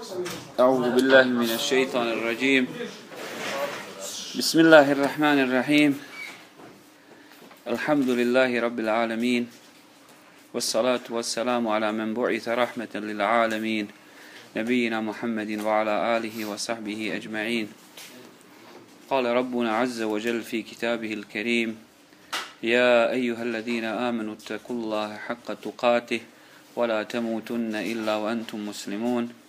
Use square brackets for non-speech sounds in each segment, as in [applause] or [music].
أعوذ بالله من الشيطان الرجيم. بسم الله الرحمن الرحيم. الحمد لله رب العالمين. والصلاة والسلام على من بعث رحمة للعالمين. نبينا محمد وعلى آله وصحبه أجمعين. قال ربنا عز وجل في كتابه الكريم يا أيها الذين آمنوا اتقوا الله حق تقاته ولا تموتن إلا وأنتم مسلمون.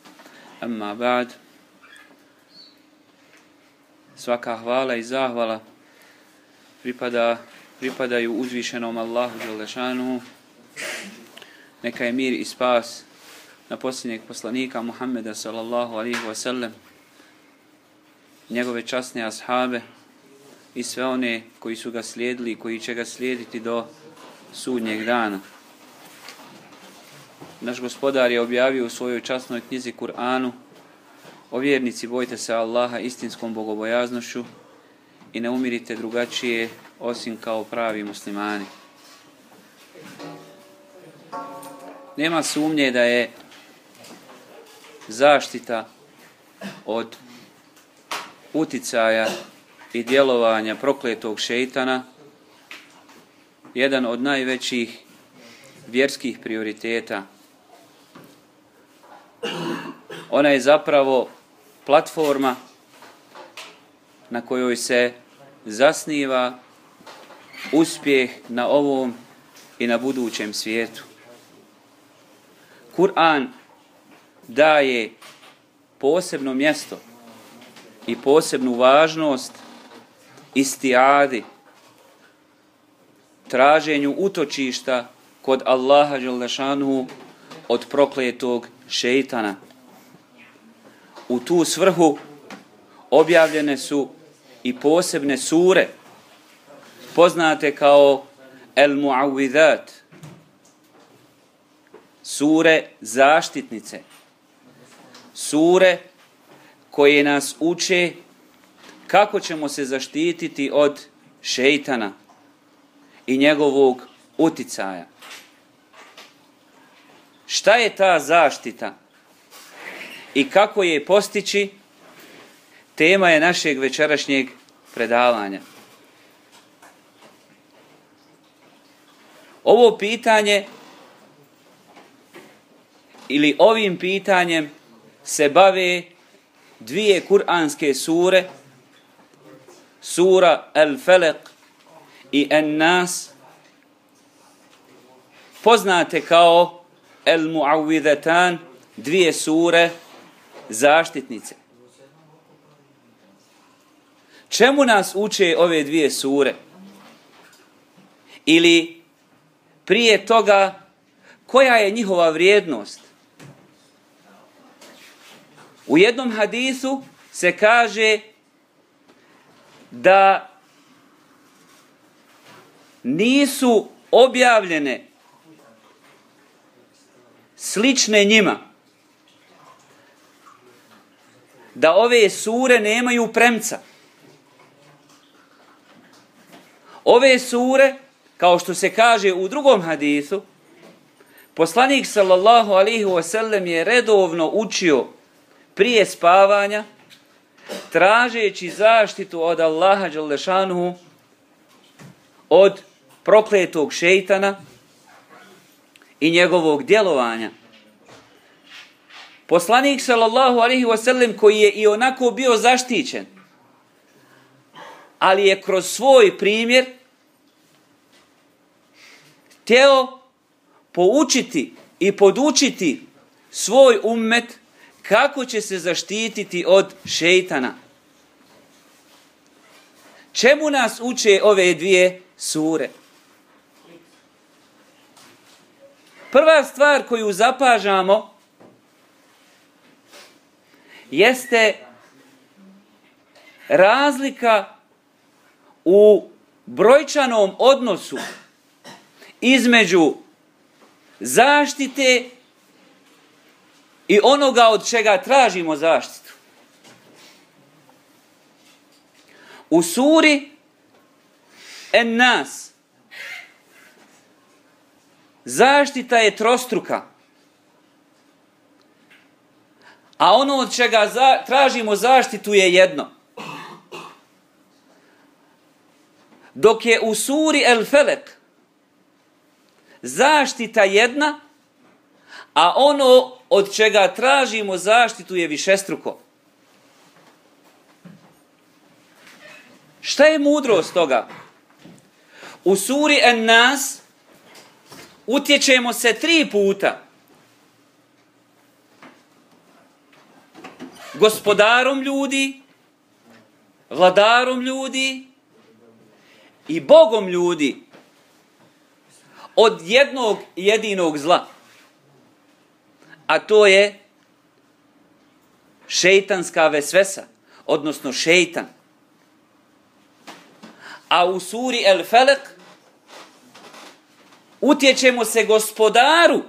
Amma ba'd. Svaka hvala i zahvala pripada, pripadaju uzvišenom Allahu Đalešanu. Neka je mir i spas na posljednjeg poslanika Muhammeda sallallahu alihi wasallam, njegove časne ashabe i sve one koji su ga slijedili i koji će ga slijediti do sudnjeg dana. Naš gospodar je objavio u svojoj časnoj knjizi Kur'anu O vjernici, bojte se Allaha istinskom bogobojaznošću i ne umirite drugačije osim kao pravi muslimani. Nema sumnje da je zaštita od uticaja i djelovanja prokletog šeitana jedan od najvećih vjerskih prioriteta. Ona je zapravo platforma na kojoj se zasniva uspjeh na ovom i na budućem svijetu. Kur'an daje posebno mjesto i posebnu važnost istijadi, traženju utočišta kod Allaha Đalešanu od prokletog šeitana. U tu svrhu objavljene su i posebne sure, poznate kao El Mu'awidat, sure zaštitnice, sure koje nas uče kako ćemo se zaštititi od šeitana i njegovog uticaja. Šta je ta zaštita i kako je postići, tema je našeg večerašnjeg predavanja. Ovo pitanje ili ovim pitanjem se bave dvije kuranske sure, sura Al-Falaq i An-Nas, poznate kao Al-Mu'awwidhatan, dvije sure zaštitnice. Čemu nas uče ove dvije sure? Ili prije toga, koja je njihova vrijednost? U jednom hadisu se kaže da nisu objavljene slične njima. Da ove sure nemaju premca. Ove sure, kao što se kaže u drugom hadisu, poslanik sallallahu alihi wasallam je redovno učio prije spavanja, tražeći zaštitu od Allaha Đalešanuhu, od prokletog šeitana i njegovog djelovanja. Poslanik sallallahu alaihi wasallam koji je i onako bio zaštićen, ali je kroz svoj primjer htio poučiti i podučiti svoj ummet kako će se zaštititi od šeitana. Čemu nas uče ove dvije sure? Prva stvar koju zapažamo jeste razlika u brojčanom odnosu između zaštite i onoga od čega tražimo zaštitu. U suri en nas zaštita je trostruka. A ono od čega za, tražimo zaštitu je jedno. Dok je u suri El Felek zaštita jedna, a ono od čega tražimo zaštitu je višestruko. Šta je mudrost toga? U suri En Nas utječemo se tri puta. Gospodarom ljudi, vladarom ljudi i Bogom ljudi od jednog jedinog zla. A to je šeitanska vesvesa, odnosno šeitan. A u suri El Felek utječemo se gospodaru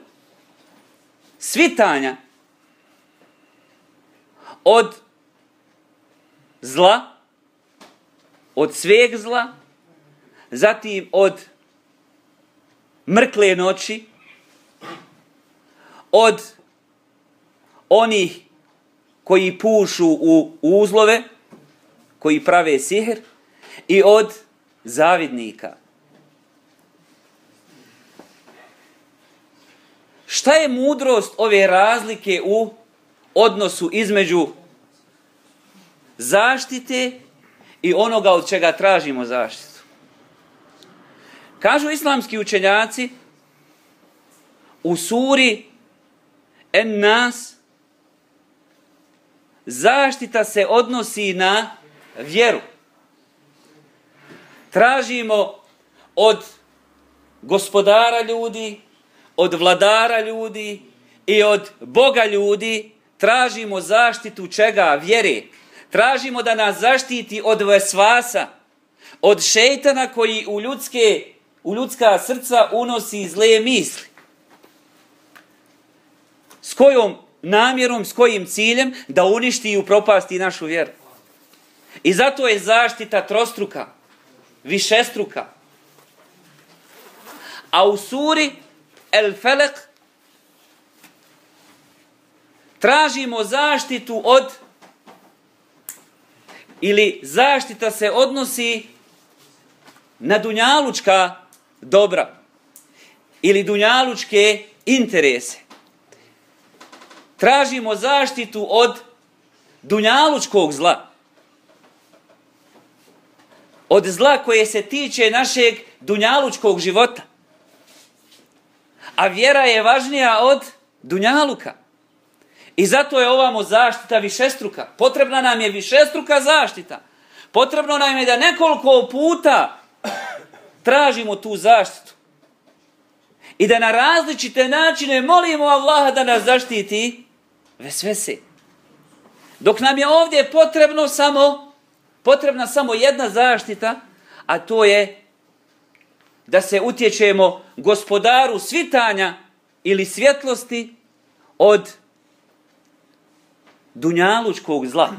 svitanja od zla, od sveg zla, zatim od mrkle noći, od onih koji pušu u uzlove, koji prave sihr, i od zavidnika. Šta je mudrost ove razlike u odnosu između zaštite i onoga od čega tražimo zaštitu? Kažu islamski učenjaci u suri En Nas zaštita se odnosi na vjeru. Tražimo od gospodara ljudi, od vladara ljudi i od Boga ljudi tražimo zaštitu čega? Vjere. Tražimo da nas zaštiti od vesvasa, od šeitana koji u ljudske u ljudska srca unosi zle misli. S kojom namjerom, s kojim ciljem da uništi i upropasti našu vjeru. I zato je zaštita trostruka, višestruka. A u suri El Felek tražimo zaštitu od ili zaštita se odnosi na dunjalučka dobra ili dunjalučke interese. Tražimo zaštitu od dunjalučkog zla. Od zla koje se tiče našeg dunjalučkog života. A vjera je važnija od dunjaluka. I zato je ovamo zaštita višestruka. Potrebna nam je višestruka zaštita. Potrebno nam je da nekoliko puta tražimo tu zaštitu. I da na različite načine molimo Allaha da nas zaštiti ve sve. Dok nam je ovdje potrebno samo, potrebna samo jedna zaštita, a to je da se utječemo gospodaru svitanja ili svjetlosti od dunjalučkog zla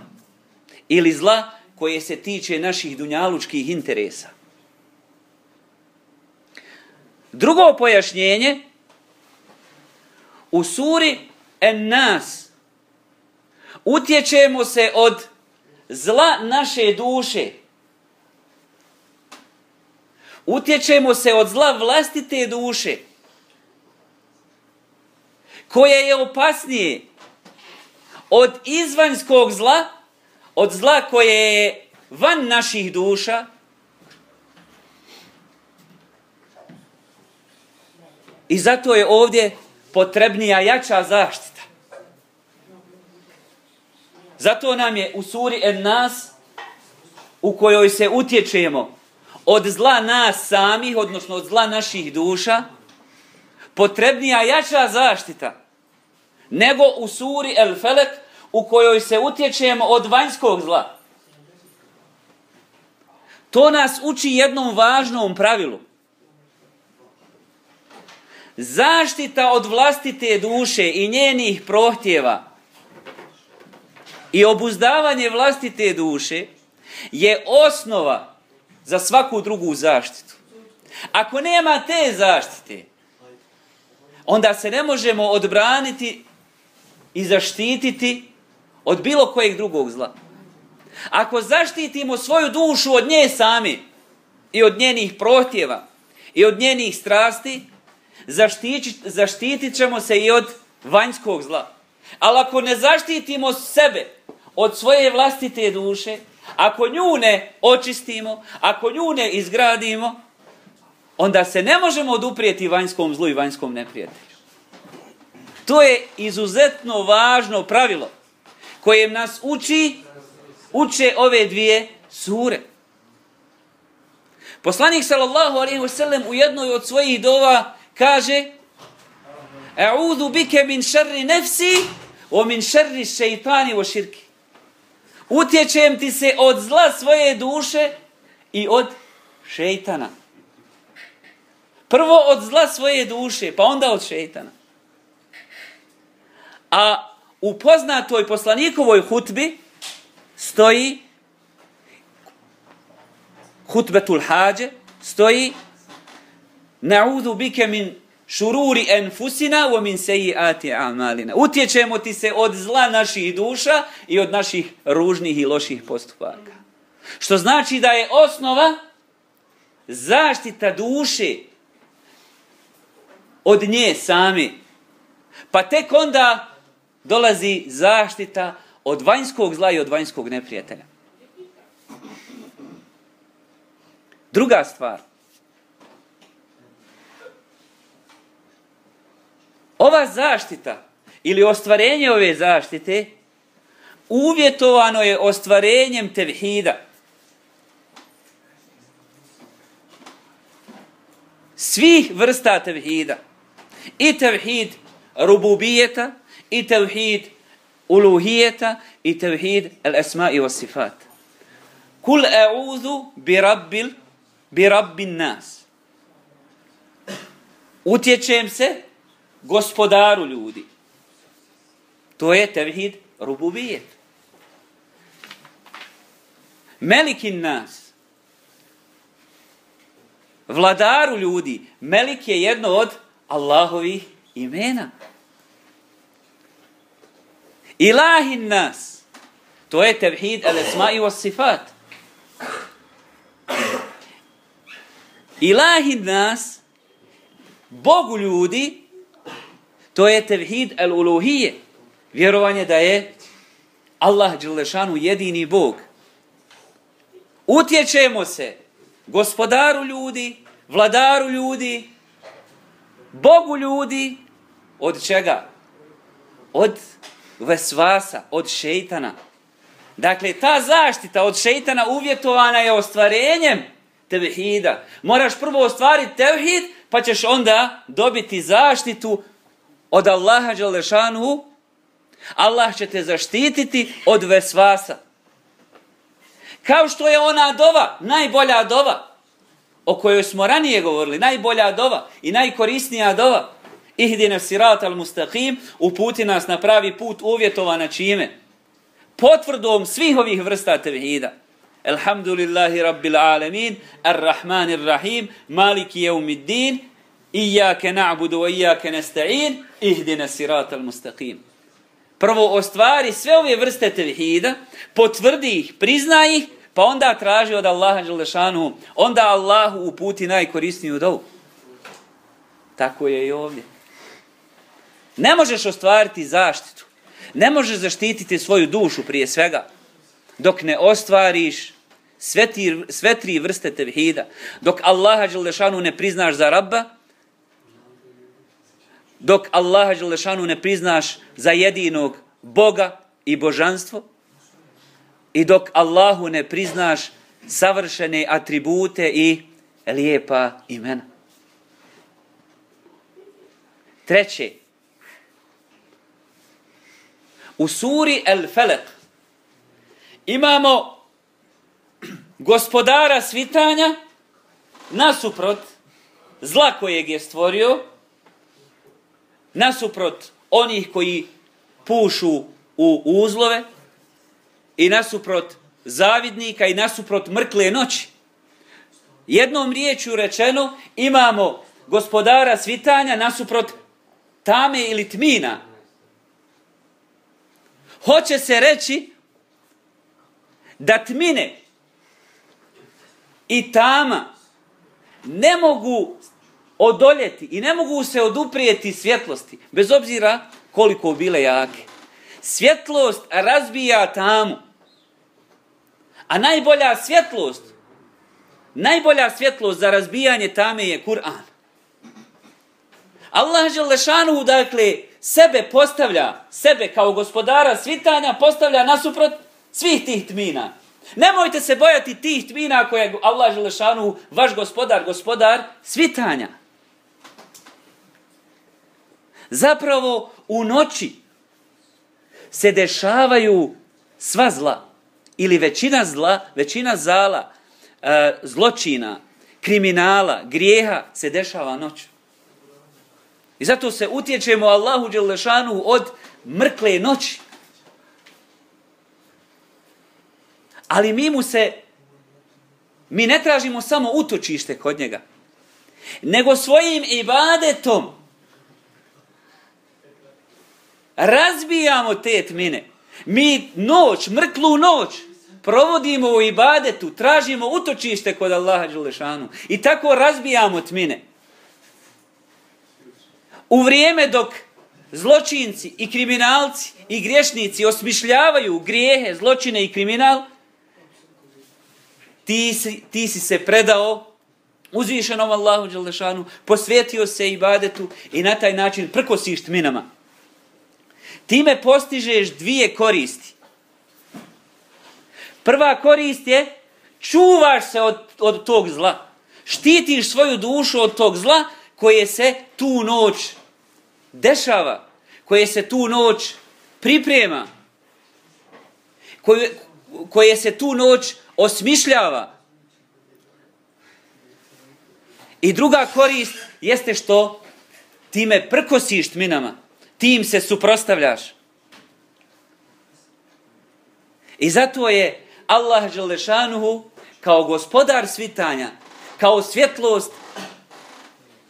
ili zla koje se tiče naših dunjalučkih interesa. Drugo pojašnjenje, u suri En Nas utječemo se od zla naše duše. Utječemo se od zla vlastite duše. Koje je opasnije od izvanjskog zla, od zla koje je van naših duša, I zato je ovdje potrebnija jača zaštita. Zato nam je u suri En Nas, u kojoj se utječemo od zla nas samih, odnosno od zla naših duša, potrebnija jača zaštita nego u suri El Felek, u kojoj se utječemo od vanjskog zla. To nas uči jednom važnom pravilu – zaštita od vlastite duše i njenih prohtjeva i obuzdavanje vlastite duše je osnova za svaku drugu zaštitu. Ako nema te zaštite, onda se ne možemo odbraniti i zaštititi od bilo kojeg drugog zla. Ako zaštitimo svoju dušu od nje sami i od njenih protjeva i od njenih strasti, zaštitit, zaštitit ćemo se i od vanjskog zla. Ali ako ne zaštitimo sebe od svoje vlastite duše, ako nju ne očistimo, ako nju ne izgradimo, onda se ne možemo oduprijeti vanjskom zlu i vanjskom neprijatelju. To je izuzetno važno pravilo kojem nas uči, uče ove dvije sure. Poslanik sallallahu alaihi wa sallam u jednoj od svojih dova kaže "E'udhu bike min sharri nefsi o min sharri šeitani o širki. Utječem ti se od zla svoje duše i od šeitana. Prvo od zla svoje duše, pa onda od šeitana. A u poznatoj poslanikovoj hutbi stoji hutbetul hađe, stoji na'udhu bike min šururi enfusina wa min sejiati amalina. Utječemo ti se od zla naših duša i od naših ružnih i loših postupaka. Što znači da je osnova zaštita duše od nje sami. Pa tek onda dolazi zaštita od vanjskog zla i od vanjskog neprijatelja. Druga stvar. Ova zaštita ili ostvarenje ove zaštite uvjetovano je ostvarenjem tevhida. Svih vrsta tevhida. I tevhid rububijeta, i tevhid uluhijeta, i tevhid al-esma i was-sifat. Kul a'udhu bi rabbil bi rabbin nas. Utječem se gospodaru ljudi. To je tevhid rububijet. Melikin nas. Vladaru ljudi. Melik je jedno od Allahovih imena. Ilahin nas. To je tevhid al-esma i sifat. Ilahin nas, Bogu ljudi, To je tevhid el-uluhije. Vjerovanje da je Allah Đelešanu jedini Bog. Utječemo se gospodaru ljudi, vladaru ljudi, Bogu ljudi, od čega? Od vesvasa, od šeitana. Dakle, ta zaštita od šeitana uvjetovana je ostvarenjem tevhida. Moraš prvo ostvariti tevhid, pa ćeš onda dobiti zaštitu od Allaha Đalešanu, Allah će te zaštititi od vesvasa. Kao što je ona dova, najbolja dova, o kojoj smo ranije govorili, najbolja dova i najkorisnija dova, ihdine sirat al mustaqim, uputi nas na pravi put uvjetovana čime? Potvrdom svih ovih vrsta tevhida. Elhamdulillahi rabbil alamin, ar-Rahmanir Rahim, Maliki jeumiddin, Iyake na'budu wa iyake nasta'in, ihdina siratal mustaqim. Prvo ostvari sve ove vrste tevhida, potvrdi ih, prizna ih, pa onda traži od Allaha Đelešanu, onda Allahu uputi najkorisniju dovu. Tako je i ovdje. Ne možeš ostvariti zaštitu. Ne možeš zaštititi svoju dušu prije svega. Dok ne ostvariš sve, ti, sve tri vrste tevhida. Dok Allaha Đelešanu ne priznaš za rabba, dok Allaha Đelešanu ne priznaš za jedinog Boga i božanstvo i dok Allahu ne priznaš savršene atribute i lijepa imena. Treće, u suri El Felek imamo gospodara svitanja nasuprot zla kojeg je stvorio nasuprot onih koji pušu u uzlove i nasuprot zavidnika i nasuprot mrkle noći. Jednom riječu rečeno imamo gospodara svitanja nasuprot tame ili tmina. Hoće se reći da tmine i tama ne mogu odoljeti i ne mogu se oduprijeti svjetlosti, bez obzira koliko bile jake. Svjetlost razbija tamu. A najbolja svjetlost, najbolja svjetlost za razbijanje tame je Kur'an. Allah Želešanu, dakle, sebe postavlja, sebe kao gospodara svitanja, postavlja nasuprot svih tih tmina. Nemojte se bojati tih tmina koje je Allah Želešanu, vaš gospodar, gospodar svitanja. Zapravo, u noći se dešavaju sva zla ili većina zla, većina zala, e, zločina, kriminala, grijeha se dešava noću. I zato se utječemo Allahu Đelešanu od mrkle noći. Ali mi mu se, mi ne tražimo samo utočište kod njega, nego svojim ibadetom razbijamo te tmine. Mi noć, mrklu noć, provodimo u ibadetu, tražimo utočište kod Allaha Đulešanu. i tako razbijamo tmine. U vrijeme dok zločinci i kriminalci i griješnici osmišljavaju grijehe, zločine i kriminal, ti si, ti si se predao uzvišenom Allahu Đelešanu, posvetio se ibadetu i na taj način prkosiš tminama. Time postižeš dvije koristi. Prva korist je čuvaš se od, od tog zla. Štitiš svoju dušu od tog zla koje se tu noć dešava, koje se tu noć priprema, koje, koje se tu noć osmišljava. I druga korist jeste što time prkosiš tminama, tim se suprostavljaš. I zato je Allah Želešanuhu kao gospodar svitanja, kao svjetlost,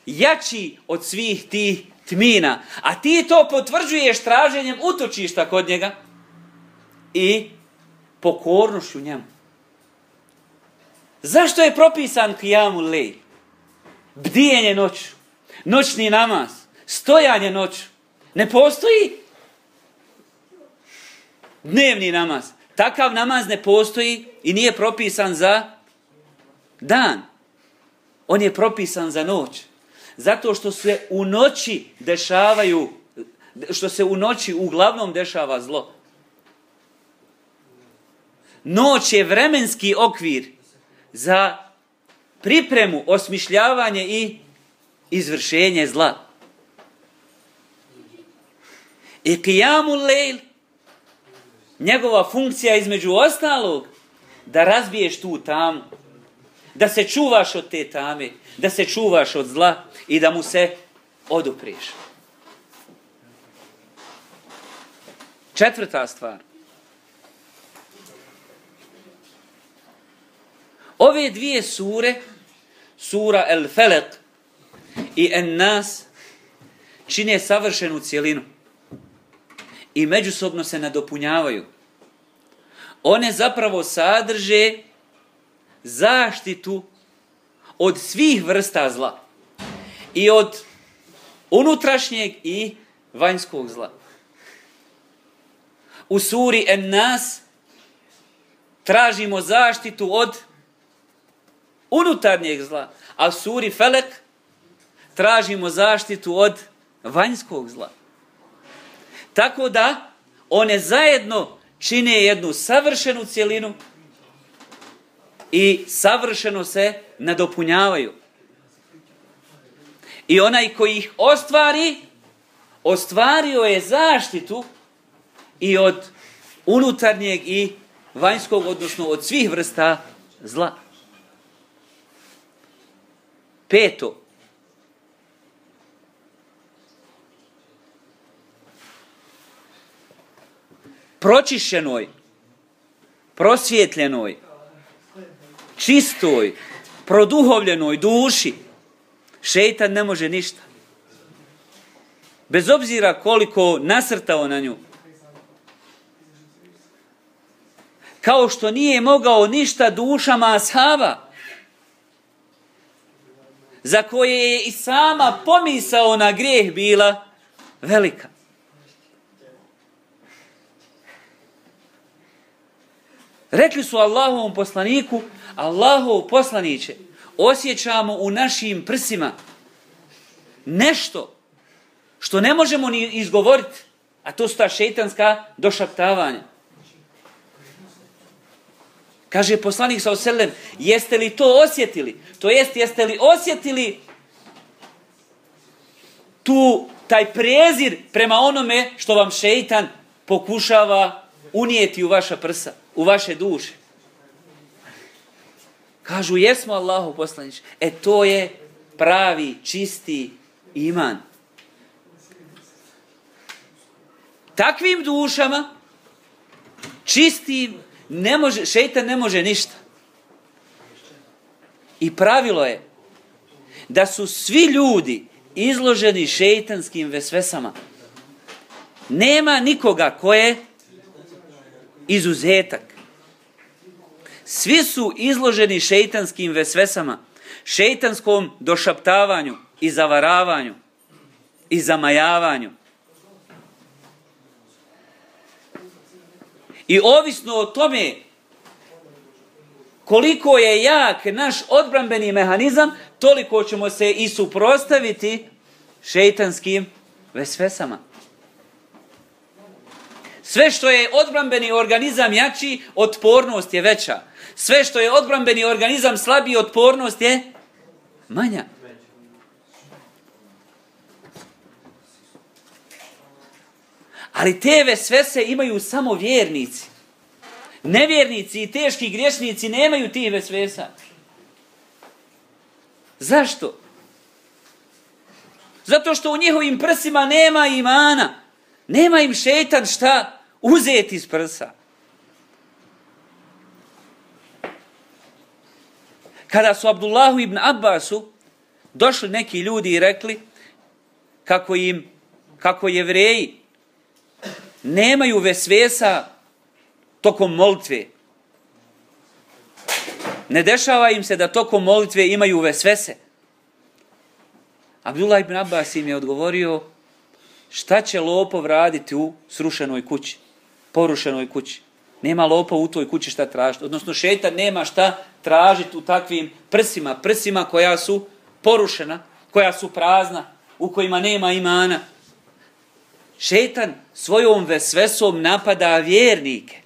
jači od svih tih tmina. A ti to potvrđuješ traženjem utočišta kod njega i pokornošću njemu. Zašto je propisan kijamu lej? Bdijenje noću, noćni namaz, stojanje noću. Ne postoji dnevni namaz. Takav namaz ne postoji i nije propisan za dan. On je propisan za noć. Zato što se u noći dešavaju, što se u noći uglavnom dešava zlo. Noć je vremenski okvir za pripremu, osmišljavanje i izvršenje zla. I kijamu lejl, njegova funkcija između ostalog, da razbiješ tu tamu, da se čuvaš od te tame, da se čuvaš od zla i da mu se odupriješ. Četvrta stvar. Ove dvije sure, sura El Felek i En Nas, čine savršenu cijelinu i međusobno se nadopunjavaju. One zapravo sadrže zaštitu od svih vrsta zla i od unutrašnjeg i vanjskog zla. U suri En Nas tražimo zaštitu od unutarnjeg zla, a u suri Felek tražimo zaštitu od vanjskog zla. Tako da one zajedno čine jednu savršenu cijelinu i savršeno se nadopunjavaju. I onaj koji ih ostvari, ostvario je zaštitu i od unutarnjeg i vanjskog, odnosno od svih vrsta zla. Peto. Pročišćenoj, prosvjetljenoj, čistoj, produhovljenoj duši, šeitan ne može ništa. Bez obzira koliko nasrtao na nju. Kao što nije mogao ništa dušama ashaba, za koje je i sama pomisao na grijeh bila velika. Rekli su Allahovom poslaniku, Allahov poslaniće, osjećamo u našim prsima nešto što ne možemo ni izgovoriti, a to su ta šeitanska došaptavanja. Kaže poslanik sa oselem, jeste li to osjetili? To jest, jeste li osjetili tu, taj prezir prema onome što vam šeitan pokušava unijeti u vaša prsa, u vaše duše? Kažu, jesmo Allahu poslanić. E to je pravi, čisti iman. Takvim dušama, čistim, ne može, šeitan ne može ništa. I pravilo je da su svi ljudi izloženi šeitanskim vesvesama. Nema nikoga ko je izuzetak. Svi su izloženi šeitanskim vesvesama, šeitanskom došaptavanju i zavaravanju i zamajavanju. I ovisno o tome koliko je jak naš odbrambeni mehanizam, toliko ćemo se i suprostaviti šeitanskim vesvesama. Sve što je odbrambeni organizam jači, otpornost je veća. Sve što je odbrambeni organizam slabiji, otpornost je manja. Ali te vesvese imaju samo vjernici. Nevjernici i teški griješnici nemaju tih vesvesa. Zašto? Zato što u njihovim prsima nema imana. Nema im šetan šta uzeti iz prsa. Kada su Abdullahu ibn Abbasu došli neki ljudi i rekli kako im, kako jevreji nemaju vesvesa tokom molitve. Ne dešava im se da tokom molitve imaju vesvese. Abdullah ibn Abbas im je odgovorio šta će lopov raditi u srušenoj kući, porušenoj kući. Nema lopa u toj kući šta tražiti. Odnosno šetan nema šta tražiti u takvim prsima, prsima koja su porušena, koja su prazna, u kojima nema imana. Šetan svojom vesvesom napada vjernike.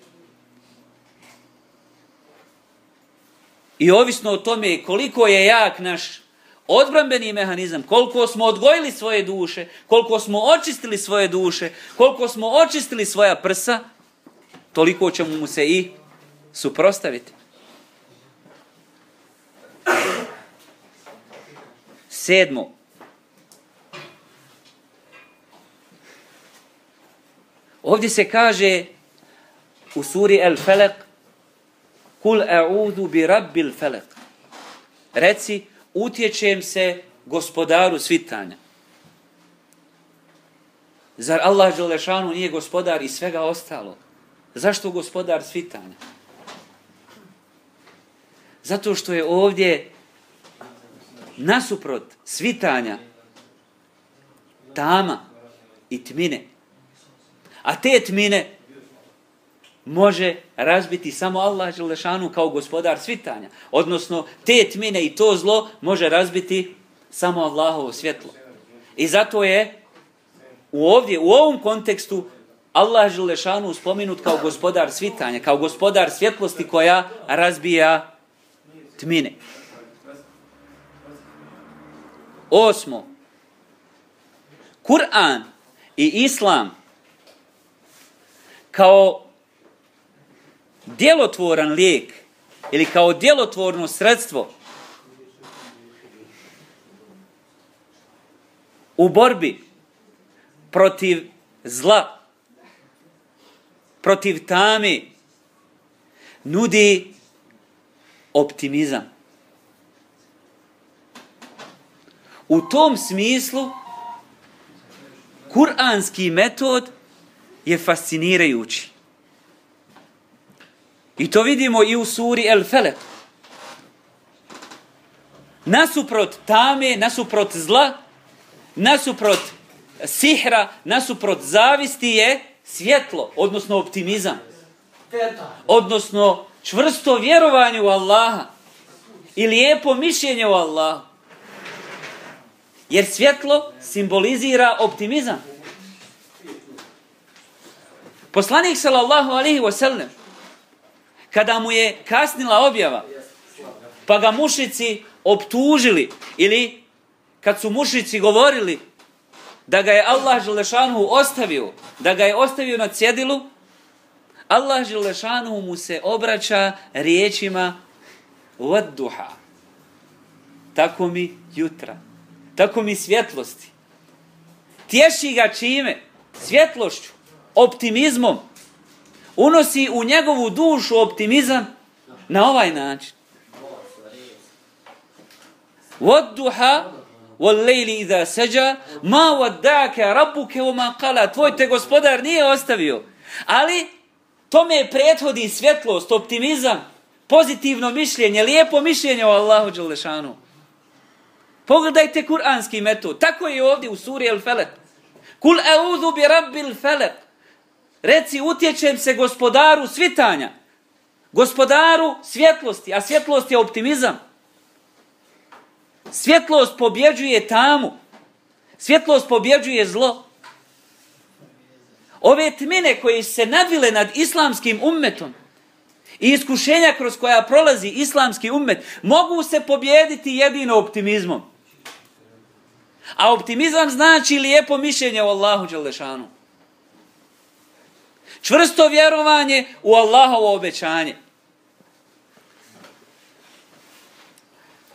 I ovisno o tome koliko je jak naš odbrambeni mehanizam, koliko smo odgojili svoje duše, koliko smo očistili svoje duše, koliko smo očistili svoja prsa, toliko će mu se i suprostaviti. Sedmo. Ovdje se kaže u suri El Felek Kul e'udu bi rabbil felek. Reci, utječem se gospodaru svitanja. Zar Allah Đelešanu nije gospodar i svega ostalog? Zašto gospodar svitanja? Zato što je ovdje nasuprot svitanja tama i tmine. A te tmine može razbiti samo Allah Želešanu kao gospodar svitanja. Odnosno, te tmine i to zlo može razbiti samo Allahovo svjetlo. I zato je u ovdje, u ovom kontekstu, Allah Želešanu spominut kao gospodar svitanja, kao gospodar svjetlosti koja razbija tmine. Osmo. Kur'an i Islam kao djelotvoran lijek ili kao djelotvorno sredstvo u borbi protiv zla, protiv tame nudi optimizam. U tom smislu, kuranski metod je fascinirajući. I to vidimo i u suri El Felek. Nasuprot tame, nasuprot zla, nasuprot sihra, nasuprot zavisti je svjetlo, odnosno optimizam. Odnosno čvrsto vjerovanje u Allaha i lijepo mišljenje u Allahu. Jer svjetlo simbolizira optimizam. Poslanik sallallahu alaihi wa sallam, kada mu je kasnila objava, pa ga mušici optužili, ili kad su mušici govorili da ga je Allah Želešanuhu ostavio, da ga je ostavio na cjedilu, Allah Želešanuhu mu se obraća riječima vodduha. Tako mi jutra. Tako mi svjetlosti. Tješi ga čime? Svjetlošću. Optimizmom. Unosi u njegovu dušu optimizam na ovaj način. Vodduha وَالْلَيْلِ إِذَا سَجَا مَا وَدَّعَكَ رَبُّكَ وَمَا قَلَا Tvoj te gospodar nije ostavio. Ali tome prethodi svjetlost, optimizam, pozitivno mišljenje, lijepo mišljenje o Allahu Đalešanu. Pogledajte kuranski metod. Tako je ovdje u suri El Felek. Kul eudhu bi rabbil felek. Reci, utječem se gospodaru svitanja. Gospodaru svjetlosti, a svjetlost je optimizam. Svjetlost pobjeđuje tamu. Svjetlost pobjeđuje zlo. Ove tmine koje se nadvile nad islamskim ummetom i iskušenja kroz koja prolazi islamski ummet mogu se pobjediti jedino optimizmom. A optimizam znači lijepo mišljenje o Allahu Đalešanu. Čvrsto vjerovanje u Allahovo obećanje.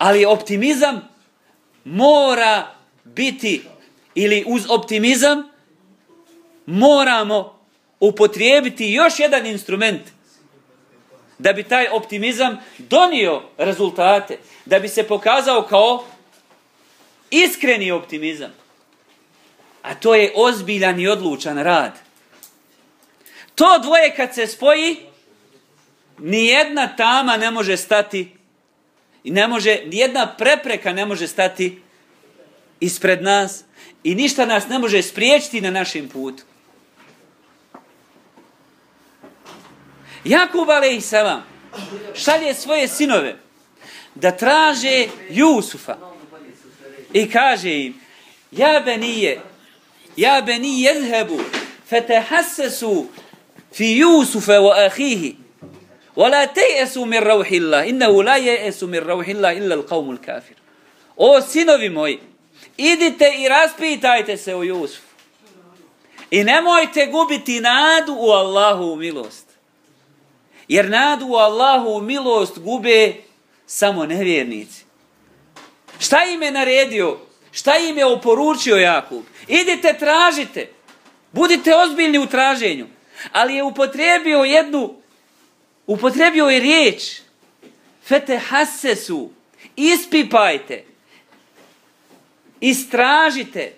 Ali optimizam mora biti, ili uz optimizam, moramo upotrijebiti još jedan instrument da bi taj optimizam donio rezultate, da bi se pokazao kao iskreni optimizam. A to je ozbiljan i odlučan rad. To dvoje kad se spoji, ni jedna tama ne može stati i ne može, nijedna prepreka ne može stati ispred nas i ništa nas ne može spriječiti na našem putu. Jakub alaih šalje svoje sinove da traže Jusufa i kaže im ja benije ja beni jedhebu fetehassesu fi Jusufe wa ahihi ولا تيأسوا من روح الله إنه لا يأس من روح الله إلا القوم الكافر O sinovi moji, idite i raspitajte se o Jusufu. I nemojte gubiti nadu u Allahu milost. Jer nadu u Allahu milost gube samo nevjernici. Šta im je naredio? Šta im je oporučio Jakub? Idite, tražite. Budite ozbiljni u traženju. Ali je upotrebio jednu upotrebio je riječ. Fete hasesu ispipajte. Istražite.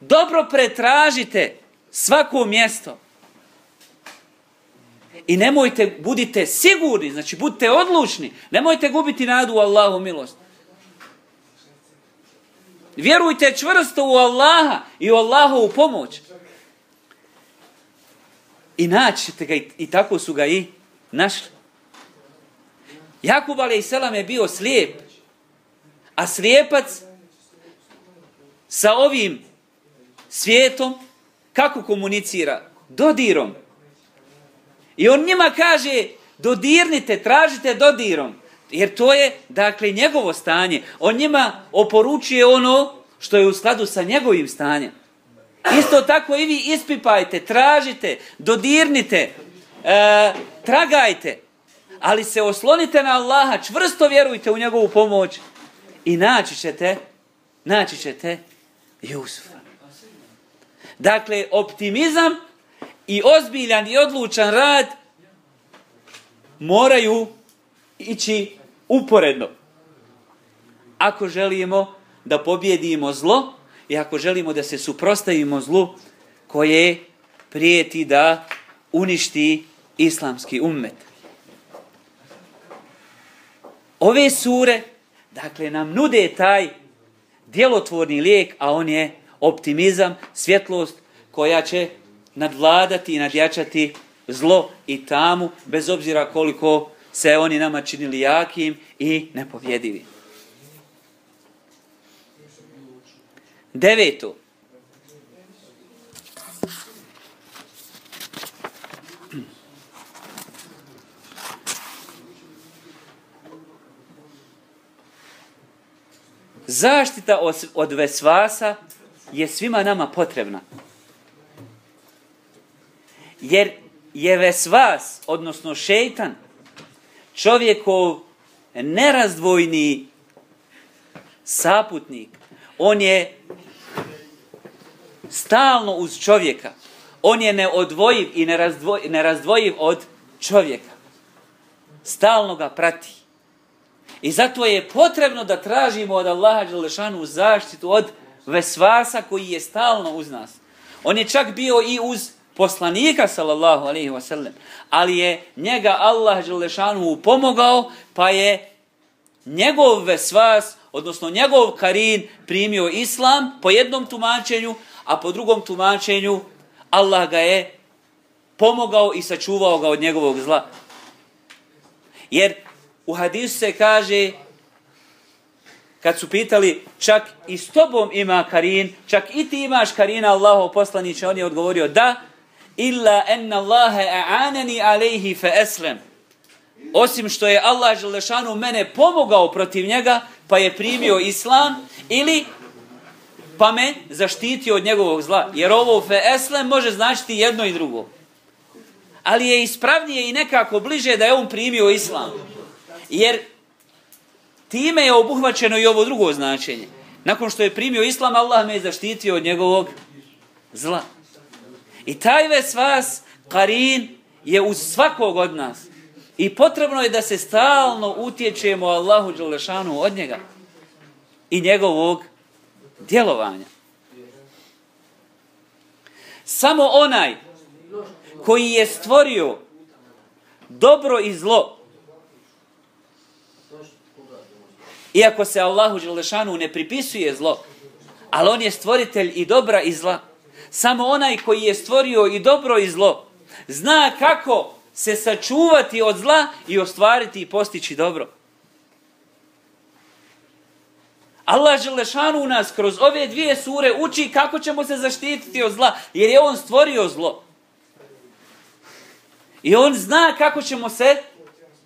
Dobro pretražite svako mjesto. I nemojte budite sigurni znači budite odlučni. Nemojte gubiti nadu u Allahu milost. Vjerujte čvrsto u Allaha i u Allahovu pomoć. I naći ga i, i tako su ga i našli. Jakub a.s. je bio slijep, a slijepac sa ovim svijetom kako komunicira? Dodirom. I on njima kaže, dodirnite, tražite dodirom. Jer to je, dakle, njegovo stanje. On njima oporučuje ono što je u skladu sa njegovim stanjem. Isto tako i vi ispipajte, tražite, dodirnite, e, tragajte, ali se oslonite na Allaha, čvrsto vjerujte u njegovu pomoć i naći ćete, naći ćete Jusufa. Dakle, optimizam i ozbiljan i odlučan rad moraju ići uporedno. Ako želimo da pobjedimo zlo, i ako želimo da se suprostavimo zlu koje prijeti da uništi islamski ummet. Ove sure, dakle, nam nude taj djelotvorni lijek, a on je optimizam, svjetlost koja će nadvladati i nadjačati zlo i tamu, bez obzira koliko se oni nama činili jakim i nepovjedivim. Deveto. Zaštita od vesvasa je svima nama potrebna. Jer je vesvas, odnosno šeitan, čovjekov nerazdvojni saputnik. On je stalno uz čovjeka. On je neodvojiv i nerazdvojiv od čovjeka. Stalno ga prati. I zato je potrebno da tražimo od Allaha Đelešanu zaštitu od vesvasa koji je stalno uz nas. On je čak bio i uz poslanika sallallahu alaihi wa sallam, ali je njega Allah Đelešanu pomogao, pa je njegov vesvas, odnosno njegov karin primio islam po jednom tumačenju, a po drugom tumačenju Allah ga je pomogao i sačuvao ga od njegovog zla. Jer u hadisu se kaže, kad su pitali, čak i s tobom ima karin, čak i ti imaš karina Allaho poslaniće, on je odgovorio da, illa enna Allahe a'anani alejhi fe eslem. Osim što je Allah Želešanu mene pomogao protiv njega, pa je primio islam, ili pa me zaštitio od njegovog zla. Jer ovo fe eslem može značiti jedno i drugo. Ali je ispravnije i nekako bliže da je on primio islam. Jer time je obuhvaćeno i ovo drugo značenje. Nakon što je primio islam, Allah me je zaštitio od njegovog zla. I taj ves vas, Karin, je uz svakog od nas. I potrebno je da se stalno utječemo Allahu Đalešanu od njega i njegovog djelovanja. Samo onaj koji je stvorio dobro i zlo, iako se Allahu Đelešanu ne pripisuje zlo, ali on je stvoritelj i dobra i zla, samo onaj koji je stvorio i dobro i zlo, zna kako se sačuvati od zla i ostvariti i postići dobro. Allah Želešanu u nas kroz ove dvije sure uči kako ćemo se zaštititi od zla, jer je on stvorio zlo. I on zna kako ćemo se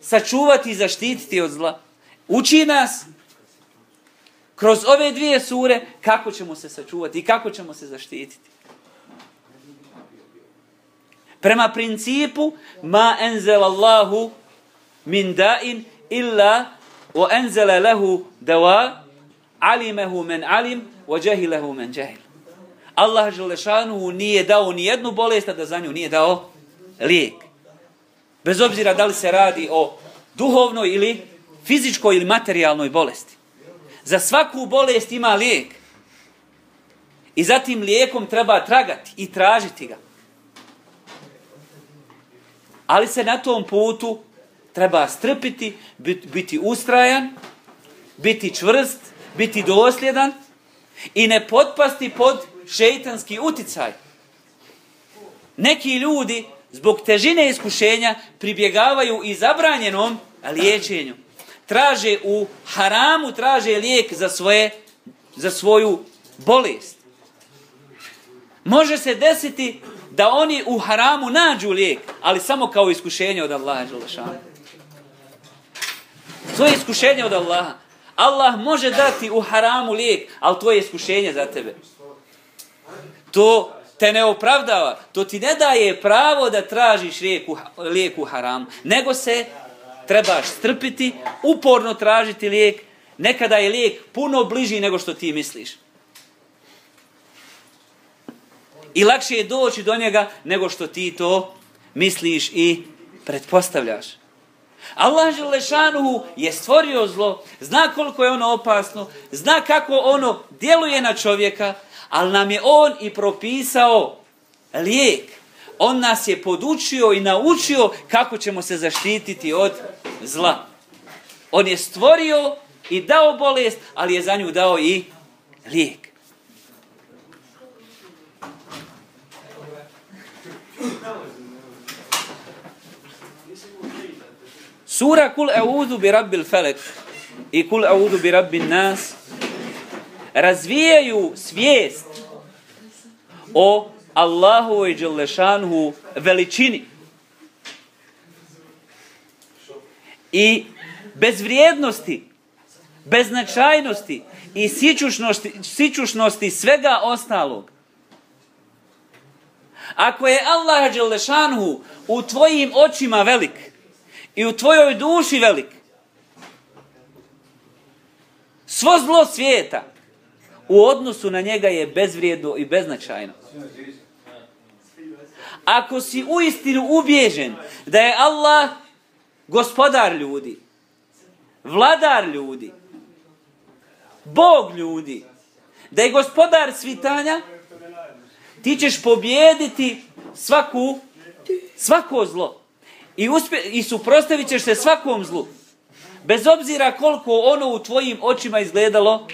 sačuvati i zaštititi od zla. Uči nas kroz ove dvije sure kako ćemo se sačuvati i kako ćemo se zaštititi. Prema principu ma enzel Allahu min da'in illa wa enzele lehu dawa alimehu men alim wa jahilehu men jahil. Allah Želešanu nije dao ni jednu bolest, da za nju nije dao lijek. Bez obzira da li se radi o duhovnoj ili fizičkoj ili materijalnoj bolesti. Za svaku bolest ima lijek. I zatim lijekom treba tragati i tražiti ga. Ali se na tom putu treba strpiti, biti ustrajan, biti čvrst, biti dosljedan i ne potpasti pod šeitanski uticaj. Neki ljudi zbog težine iskušenja pribjegavaju i zabranjenom liječenju. Traže u haramu, traže lijek za, svoje, za svoju bolest. Može se desiti da oni u haramu nađu lijek, ali samo kao iskušenje od Allaha. To je iskušenje od Allaha. Allah može dati u haramu lijek, ali to je iskušenje za tebe. To te ne opravdava. To ti ne daje pravo da tražiš lijek u, lijek u haramu. Nego se trebaš strpiti, uporno tražiti lijek. Nekada je lijek puno bliži nego što ti misliš. I lakše je doći do njega nego što ti to misliš i pretpostavljaš. Allah Želešanuhu je stvorio zlo, zna koliko je ono opasno, zna kako ono djeluje na čovjeka, ali nam je on i propisao lijek. On nas je podučio i naučio kako ćemo se zaštititi od zla. On je stvorio i dao bolest, ali je za nju dao i lijek. [laughs] Sura Kul E'udu bi Rabbil Felek i Kul E'udu bi Rabbin Nas razvijaju svijest o Allahu i Đelešanhu veličini i bezvrijednosti, beznačajnosti i sičušnosti, sičušnosti svega ostalog. Ako je Allah Đelešanhu u tvojim očima velik, i u tvojoj duši velik. Svo zlo svijeta u odnosu na njega je bezvrijedno i beznačajno. Ako si u istinu ubježen da je Allah gospodar ljudi, vladar ljudi, Bog ljudi, da je gospodar svitanja, ti ćeš pobjediti svaku, svako zlo i, uspje, i suprostavit ćeš se svakom zlu. Bez obzira koliko ono u tvojim očima izgledalo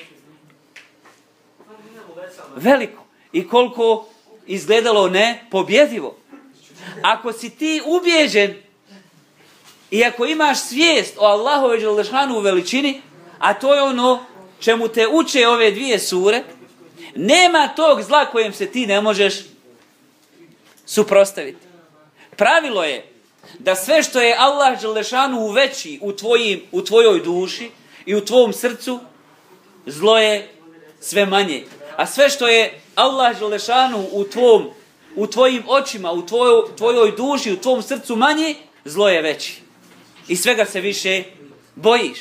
veliko i koliko izgledalo ne pobjedivo. Ako si ti ubježen i ako imaš svijest o Allahove Đelešanu u veličini, a to je ono čemu te uče ove dvije sure, nema tog zla kojem se ti ne možeš suprostaviti. Pravilo je da sve što je Allah Đelešanu uveći u, tvojim, u tvojoj duši i u tvom srcu, zlo je sve manje. A sve što je Allah Đelešanu u, tvom, u tvojim očima, u tvojoj, tvojoj duši, u tvom srcu manje, zlo je veći. I svega se više bojiš.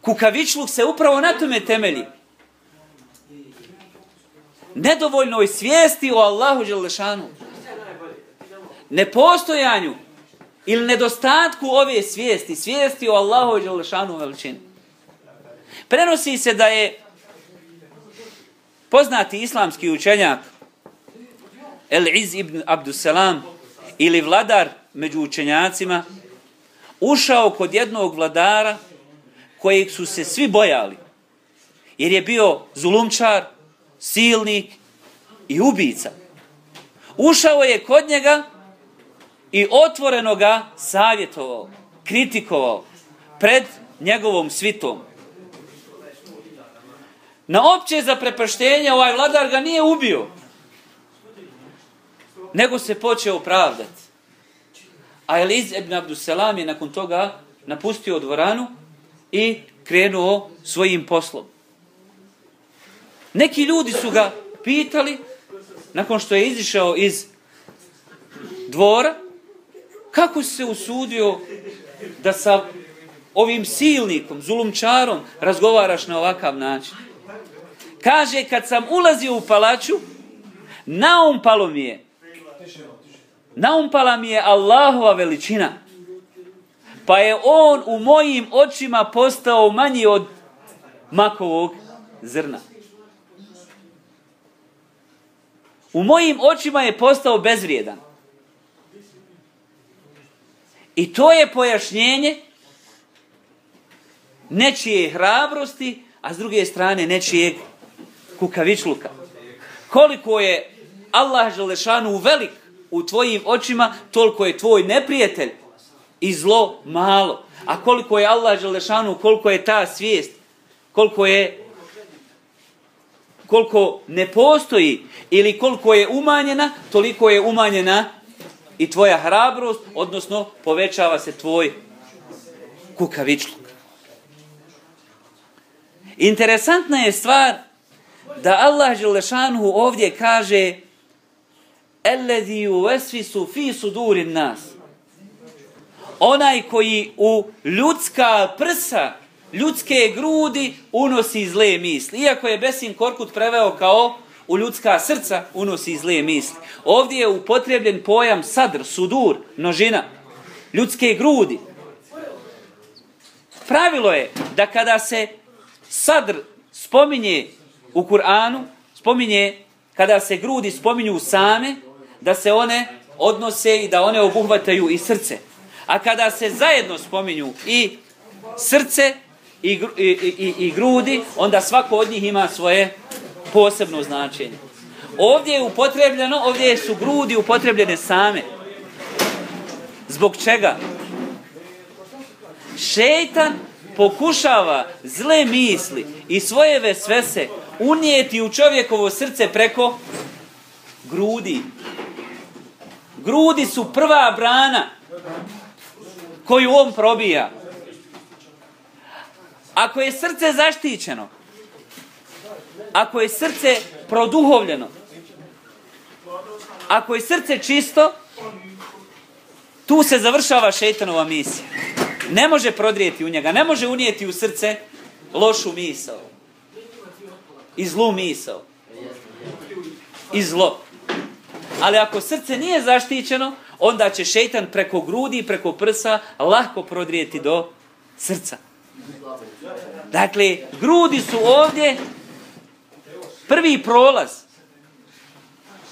Kukavičluk se upravo na tome temelji. Nedovoljnoj svijesti o Allahu Đelešanu nepostojanju ili nedostatku ove svijesti, svijesti o Allahu i Đelešanu veličini. Prenosi se da je poznati islamski učenjak El Iz ibn Abdussalam ili vladar među učenjacima ušao kod jednog vladara kojeg su se svi bojali. Jer je bio zulumčar, silnik i ubica. Ušao je kod njega i otvoreno ga savjetovao, kritikovao pred njegovom svitom. Na opće za prepaštenje ovaj vladar ga nije ubio, nego se počeo opravdati. A Eliz ibn Abduselam je nakon toga napustio dvoranu i krenuo svojim poslom. Neki ljudi su ga pitali, nakon što je izišao iz dvora, kako se usudio da sa ovim silnikom, zulumčarom, razgovaraš na ovakav način? Kaže, kad sam ulazio u palaču, naumpalo mi je, naumpala mi je Allahova veličina, pa je on u mojim očima postao manji od makovog zrna. U mojim očima je postao bezvrijedan. I to je pojašnjenje nečije hrabrosti, a s druge strane nečijeg kukavičluka. Koliko je Allah Želešanu velik u tvojim očima, toliko je tvoj neprijatelj i zlo malo. A koliko je Allah Želešanu, koliko je ta svijest, koliko je koliko ne postoji ili koliko je umanjena, toliko je umanjena i tvoja hrabrost, odnosno povećava se tvoj kukavičluk. Interesantna je stvar da Allah Želešanhu ovdje kaže Elezi u su fi sudurin nas. Onaj koji u ljudska prsa, ljudske grudi unosi zle misli. Iako je Besin Korkut preveo kao u ljudska srca unosi zle misli. Ovdje je upotrebljen pojam sadr, sudur, množina, ljudske grudi. Pravilo je da kada se sadr spominje u Kur'anu, spominje kada se grudi spominju same, da se one odnose i da one obuhvataju i srce. A kada se zajedno spominju i srce i, i, i, i grudi, onda svako od njih ima svoje posebno značenje. Ovdje je upotrebljeno, ovdje su grudi upotrebljene same. Zbog čega? Šeitan pokušava zle misli i svoje vesvese unijeti u čovjekovo srce preko grudi. Grudi su prva brana koju on probija. Ako je srce zaštićeno, ako je srce produhovljeno, ako je srce čisto, tu se završava šeitanova misija. Ne može prodrijeti u njega, ne može unijeti u srce lošu misao. I zlu misao. I zlo. Ali ako srce nije zaštićeno, onda će šeitan preko grudi i preko prsa lahko prodrijeti do srca. Dakle, grudi su ovdje prvi prolaz.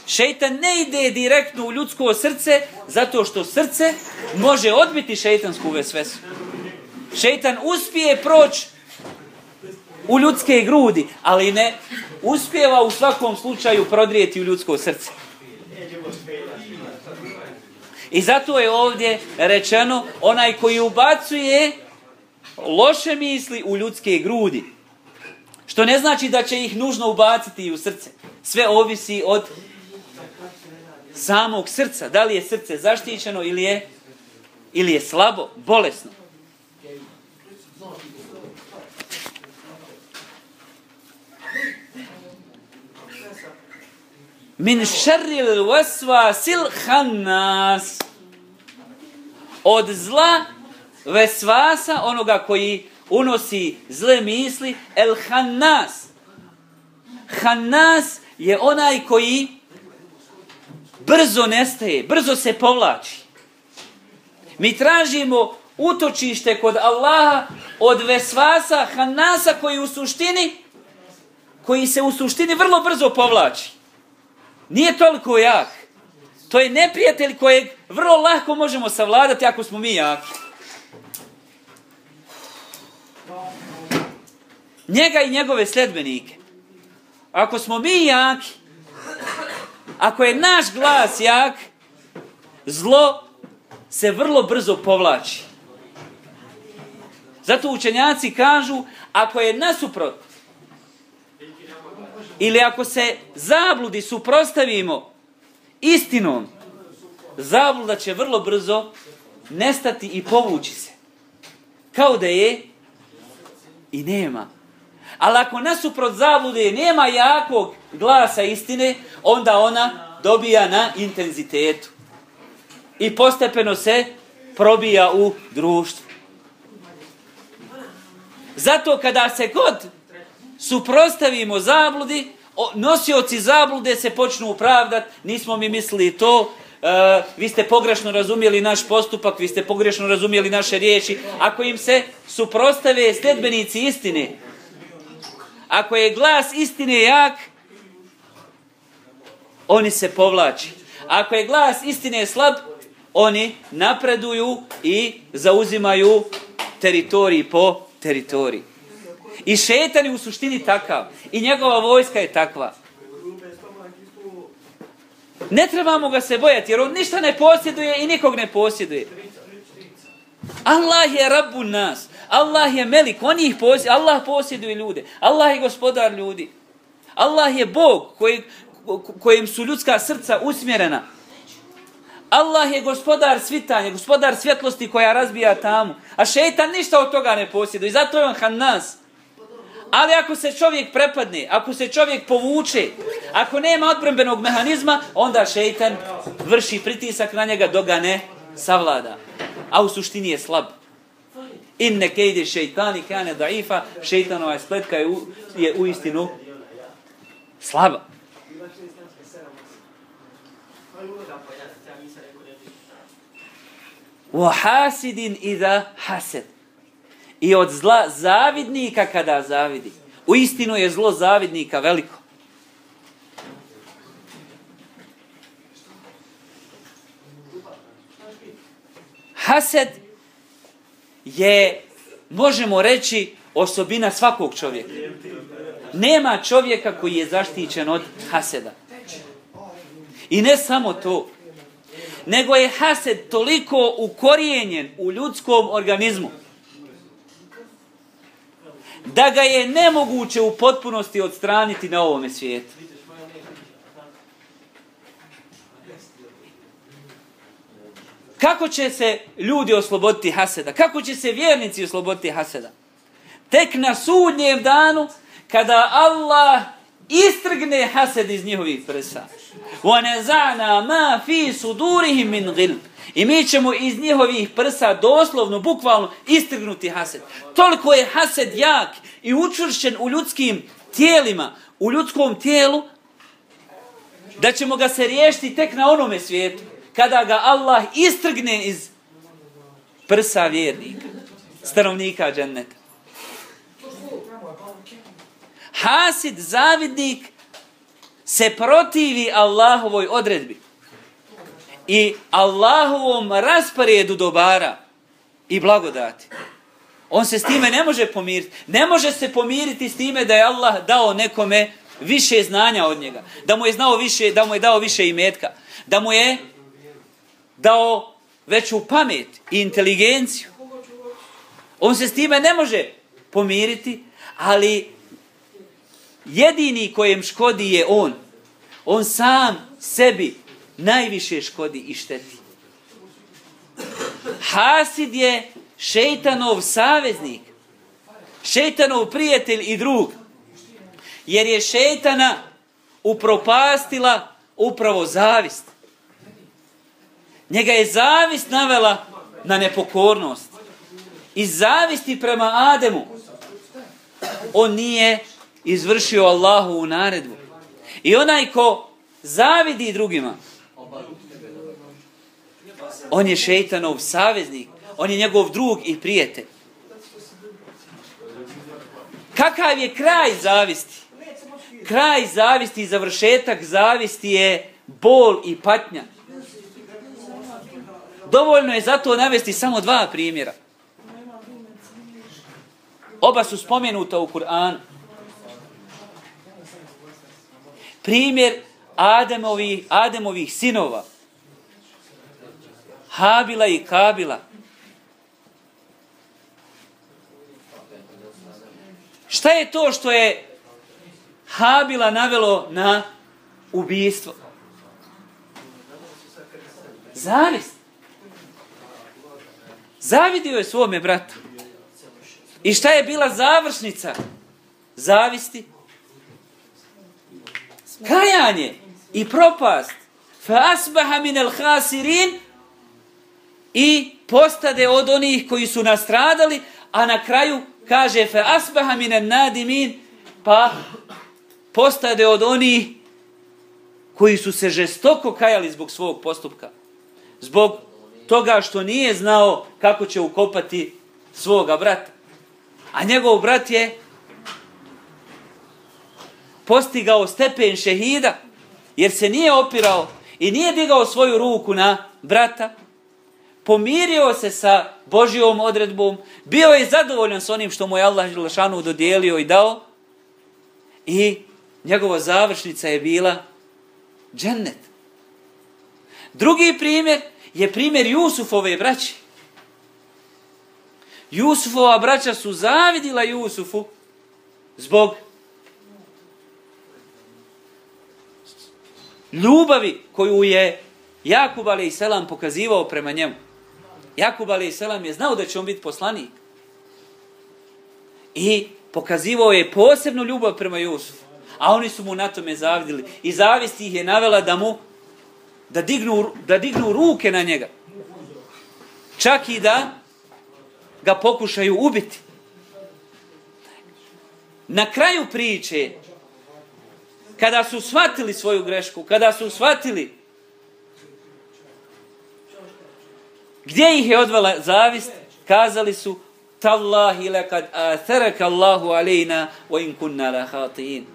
Šeitan ne ide direktno u ljudsko srce, zato što srce može odbiti šeitansku vesvesu. Šeitan uspije proći u ljudske grudi, ali ne uspjeva u svakom slučaju prodrijeti u ljudsko srce. I zato je ovdje rečeno onaj koji ubacuje loše misli u ljudske grudi. Što ne znači da će ih nužno ubaciti u srce. Sve ovisi od samog srca. Da li je srce zaštićeno ili je, ili je slabo, bolesno. min šerril vesva sil hannas od zla vesvasa onoga koji unosi zle misli el hannas hannas je onaj koji brzo nestaje, brzo se povlači. Mi tražimo utočište kod Allaha od vesvasa hannasa koji u suštini koji se u suštini vrlo brzo povlači nije toliko jak. To je neprijatelj kojeg vrlo lako možemo savladati ako smo mi jaki. Njega i njegove sledbenike. Ako smo mi jaki, ako je naš glas jak, zlo se vrlo brzo povlači. Zato učenjaci kažu, ako je nasuprot ili ako se zabludi suprostavimo istinom, zabluda će vrlo brzo nestati i povući se. Kao da je i nema. Ali ako nasuprot zablude nema jakog glasa istine, onda ona dobija na intenzitetu. I postepeno se probija u društvu. Zato kada se god suprostavimo zabludi, nosioci zablude se počnu upravdat, nismo mi mislili to, e, vi ste pogrešno razumijeli naš postupak, vi ste pogrešno razumijeli naše riječi. Ako im se suprostave sledbenici istine, ako je glas istine jak, oni se povlači. Ako je glas istine slab, oni napreduju i zauzimaju teritoriji po teritoriji. I šetan je u suštini takav. I njegova vojska je takva. Ne trebamo ga se bojati, jer on ništa ne posjeduje i nikog ne posjeduje. Allah je rabu nas. Allah je melik, on ih posjeduje. Allah posjeduje ljude. Allah je gospodar ljudi. Allah je Bog koji, kojim su ljudska srca usmjerena. Allah je gospodar svitanja, gospodar svjetlosti koja razbija tamu. A šeitan ništa od toga ne posjeduje. I zato je on hannas. Ali ako se čovjek prepadne, ako se čovjek povuče, ako nema odbrembenog mehanizma, onda šeitan vrši pritisak na njega dok ga ne savlada. A u suštini je slab inne kejde šeitani kane daifa, šeitanova spletka je u, je u istinu slaba. Wa hasidin idha hased. I od zla zavidnika kada zavidi. U istinu je zlo zavidnika veliko. Hased je, možemo reći, osobina svakog čovjeka. Nema čovjeka koji je zaštićen od haseda. I ne samo to, nego je hased toliko ukorijenjen u ljudskom organizmu da ga je nemoguće u potpunosti odstraniti na ovome svijetu. Kako će se ljudi osloboditi haseda? Kako će se vjernici osloboditi haseda? Tek na sudnjem danu, kada Allah istrgne hased iz njihovih prsa. وَنَزَعْنَا مَا فِي سُدُورِهِمْ مِنْ غِلْبِ I mi ćemo iz njihovih prsa doslovno, bukvalno istrgnuti hased. Toliko je hased jak i učvršćen u ljudskim tijelima, u ljudskom tijelu, da ćemo ga se riješiti tek na onome svijetu, kada ga Allah istrgne iz prsa vjernika, stanovnika dženneta. Hasid, zavidnik, se protivi Allahovoj odredbi i Allahovom rasporedu dobara i blagodati. On se s time ne može pomiriti. Ne može se pomiriti s time da je Allah dao nekome više znanja od njega. Da mu je znao više, da mu je dao više imetka. Da mu je dao veću pamet i inteligenciju. On se s time ne može pomiriti, ali jedini kojem škodi je on. On sam sebi najviše škodi i šteti. Hasid je šeitanov saveznik, šeitanov prijatelj i drug, jer je šeitana upropastila upravo zavist. Njega je zavist navela na nepokornost. I zavisti prema Ademu on nije izvršio Allahu u naredbu. I onaj ko zavidi drugima, on je šeitanov saveznik, on je njegov drug i prijatelj. Kakav je kraj zavisti? Kraj zavisti i završetak zavisti je bol i patnja. Dovoljno je zato navesti samo dva primjera. Oba su spomenuta u Kur'anu. Primjer Ademovi, Ademovih sinova. Habila i Kabila. Šta je to što je Habila navelo na ubijstvo? Zavist. Zavidio je svome bratu. I šta je bila završnica zavisti? Kajanje i propast. Fa asbaha min al khasirin i postade od onih koji su nastradali, a na kraju kaže fa asbaha min an nadimin pa postade od onih koji su se žestoko kajali zbog svog postupka. Zbog toga što nije znao kako će ukopati svoga brata. A njegov brat je postigao stepen šehida, jer se nije opirao i nije digao svoju ruku na brata, pomirio se sa Božijom odredbom, bio je zadovoljan s onim što mu je Allah Želešanu dodijelio i dao, i njegova završnica je bila džennet. Drugi primjer je primjer Jusufove braće. Jusufova braća su zavidila Jusufu zbog ljubavi koju je Jakub Ali Selam pokazivao prema njemu. Jakub Ali Selam je znao da će on biti poslanik. I pokazivao je posebnu ljubav prema Jusufu. A oni su mu na tome zavidili. I zavist ih je navela da mu da dignu, da dignu ruke na njega. Čak i da ga pokušaju ubiti. Na kraju priče, kada su shvatili svoju grešku, kada su shvatili gdje ih je odvala zavist, kazali su Tallahi lekad atharaka Allahu alejna wa in kunna la khatiin.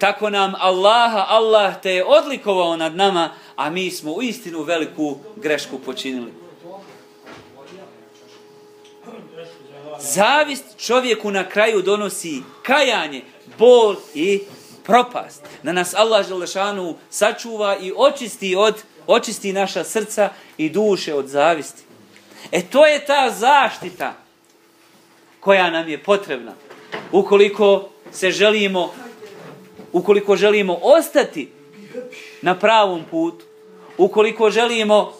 Tako nam Allaha, Allah te je odlikovao nad nama, a mi smo u istinu veliku grešku počinili. Zavist čovjeku na kraju donosi kajanje, bol i propast. Da nas Allah Želešanu sačuva i očisti od očisti naša srca i duše od zavisti. E to je ta zaštita koja nam je potrebna. Ukoliko se želimo ukoliko želimo ostati na pravom putu, ukoliko želimo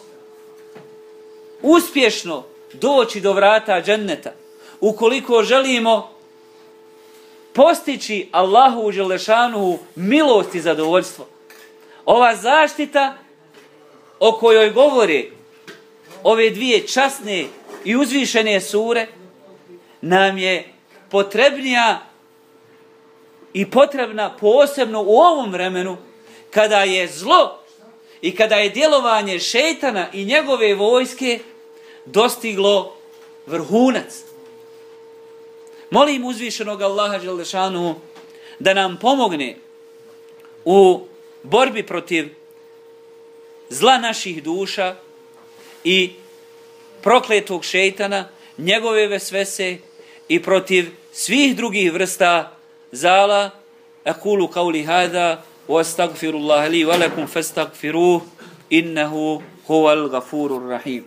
uspješno doći do vrata dženneta, ukoliko želimo postići Allahu u Želešanu milost i zadovoljstvo. Ova zaštita o kojoj govore ove dvije časne i uzvišene sure nam je potrebnija i potrebna posebno u ovom vremenu kada je zlo i kada je djelovanje šeitana i njegove vojske dostiglo vrhunac. Molim uzvišenog Allaha Đelešanu da nam pomogne u borbi protiv zla naših duša i prokletog šeitana, njegove vesvese i protiv svih drugih vrsta زال أقول قولي هذا وأستغفر الله لي ولكم فاستغفروه إنه هو الغفور الرحيم.